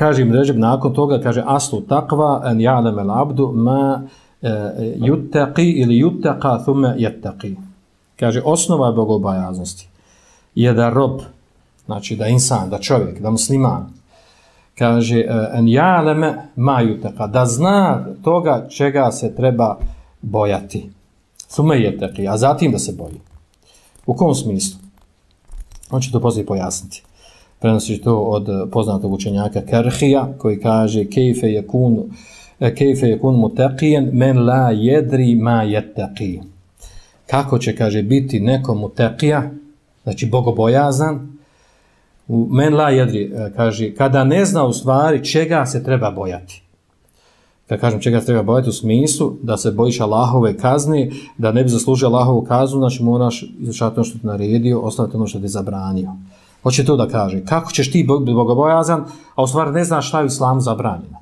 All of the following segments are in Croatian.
kaže im Režib nakon toga, kaže aslu takva en ja'lem el abdu ma e, yuttaqi ili yuttaqa thume yattaqi. Kaže, osnova je bogobojaznosti je da rob, znači da insan, da čovjek, da musliman, kaže, en ja'leme ma yuttaqa, da zna toga čega se treba bojati. Thume yattaqi, a zatim da se boji. U kom smislu? On će to poslije pojasniti prenosi to od poznatog učenjaka Kerhija, koji kaže kejfe je kun kejfe je kun men la jedri ma jettaqi. Kako će, kaže, biti neko mutaqija, znači bogobojazan, men la jedri, e, kaže, kada ne zna u stvari čega se treba bojati. Kad kažem čega se treba bojati u smislu da se bojiš Allahove kazne, da ne bi zaslužio Allahovu kaznu, znači moraš izučati ono što ti naredio, ostaviti ono što ti zabranio. Hoće to da kaže. Kako ćeš ti biti bogobojazan, a u stvari ne znaš šta je u islamu zabranjeno.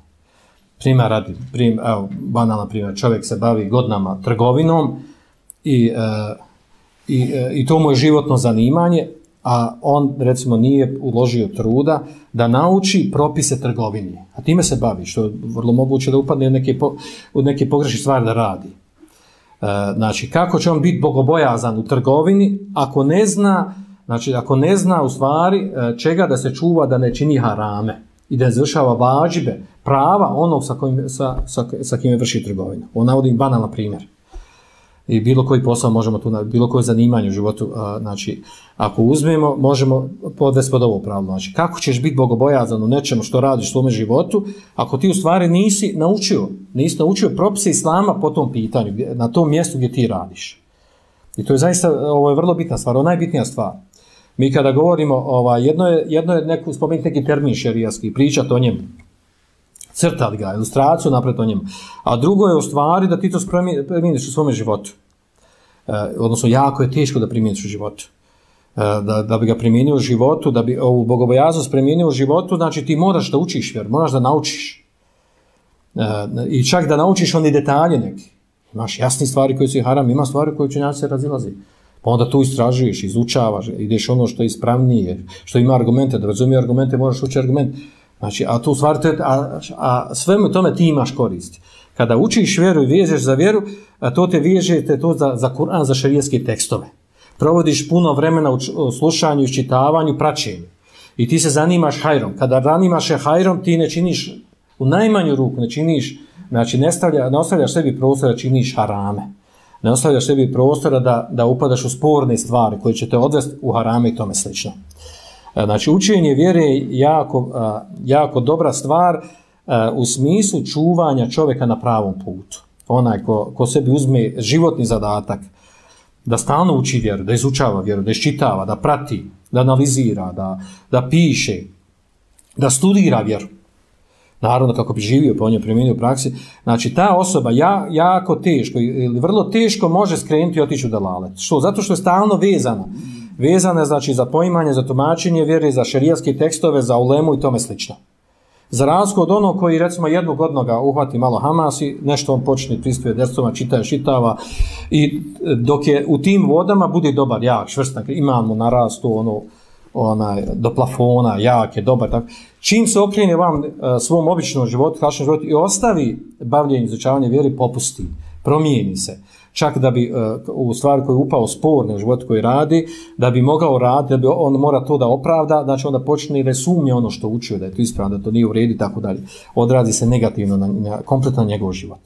Primjer radi, prim, evo, banalna primjer, čovjek se bavi godinama trgovinom i, e, i, e, i to mu je životno zanimanje, a on recimo nije uložio truda da nauči propise trgovine. A time se bavi, što je vrlo moguće da upadne u neke, po, neke pogrešne stvari da radi. E, znači, kako će on biti bogobojazan u trgovini ako ne zna Znači, ako ne zna u stvari e, čega da se čuva da ne čini harame i da izvršava vađibe, prava onog sa, kojim, sa, sa, sa kim je vrši trgovinu. On navodim banalan primjer. I bilo koji posao možemo tu, bilo koje zanimanje u životu, znači, ako uzmemo, možemo podvesti pod ovo pravilo. Znači, kako ćeš biti bogobojazan u nečemu što radiš u svome životu, ako ti u stvari nisi naučio, nisi naučio propise islama po tom pitanju, na tom mjestu gdje ti radiš. I to je zaista, ovo je vrlo bitna stvar, ovo najbitnija stvar. Mi kada govorimo, ovaj, jedno je, jedno je neku, spomenuti neki termin šerijaski, pričati o njemu, crtati ga, ilustraciju napred o njemu. A drugo je u stvari da ti to primjeniš u svome životu. E, odnosno, jako je teško da primjeniš u životu. E, da, da bi ga primjenio u životu, da bi ovu bogobojaznost primjenio u životu, znači ti moraš da učiš vjer, moraš da naučiš. E, I čak da naučiš oni detalje neki. Imaš jasni stvari koji su haram, ima stvari koje učenjaci se razilazi. Pa onda tu istražuješ, izučavaš, ideš ono što je ispravnije, što ima argumente, da razumije argumente, moraš ući argument. Znači, a tu stvar, a, a svemu tome ti imaš koristi. Kada učiš vjeru i vježeš za vjeru, a to te vježete to za, za Kur'an, za šarijetske tekstove. Provodiš puno vremena u slušanju, iščitavanju, praćenju. I ti se zanimaš hajrom. Kada zanimaš je hajrom, ti ne činiš, u najmanju ruku ne činiš, znači ne, stavlja, ne ostavljaš sebi prostora, činiš harame ne ostavljaš sebi prostora da, da upadaš u sporne stvari koje će te odvesti u harame i tome slično. E, znači, učenje vjere je jako, jako dobra stvar e, u smislu čuvanja čovjeka na pravom putu. Onaj ko, ko sebi uzme životni zadatak da stalno uči vjeru, da izučava vjeru, da iščitava, da prati, da analizira, da, da piše, da studira vjeru naravno kako bi živio po njoj primjenio u praksi, znači ta osoba ja, jako teško ili vrlo teško može skrenuti i otići u dalalet. Što? Zato što je stalno vezana. Vezana je znači za poimanje, za tumačenje vjere, za šerijatske tekstove, za ulemu i tome slično. Za razliku od onog koji recimo jednog godnog ga uhvati malo Hamas i nešto on počne pristuje descoma, čitaje, šitava i dok je u tim vodama bude dobar, jak, švrstan, imamo narastu ono, onaj, do plafona, jak je, dobar, tako. Čim se okrene vam uh, svom običnom životu, kašnom životu i ostavi bavljenje izučavanje vjeri, popusti, promijeni se. Čak da bi uh, u stvari koji je upao spor na životu koji radi, da bi mogao raditi, da bi on mora to da opravda, znači onda počne da sumnje ono što učio, da je to ispravno, da to nije u redi, tako dalje. Odrazi se negativno na kompletan njegov život.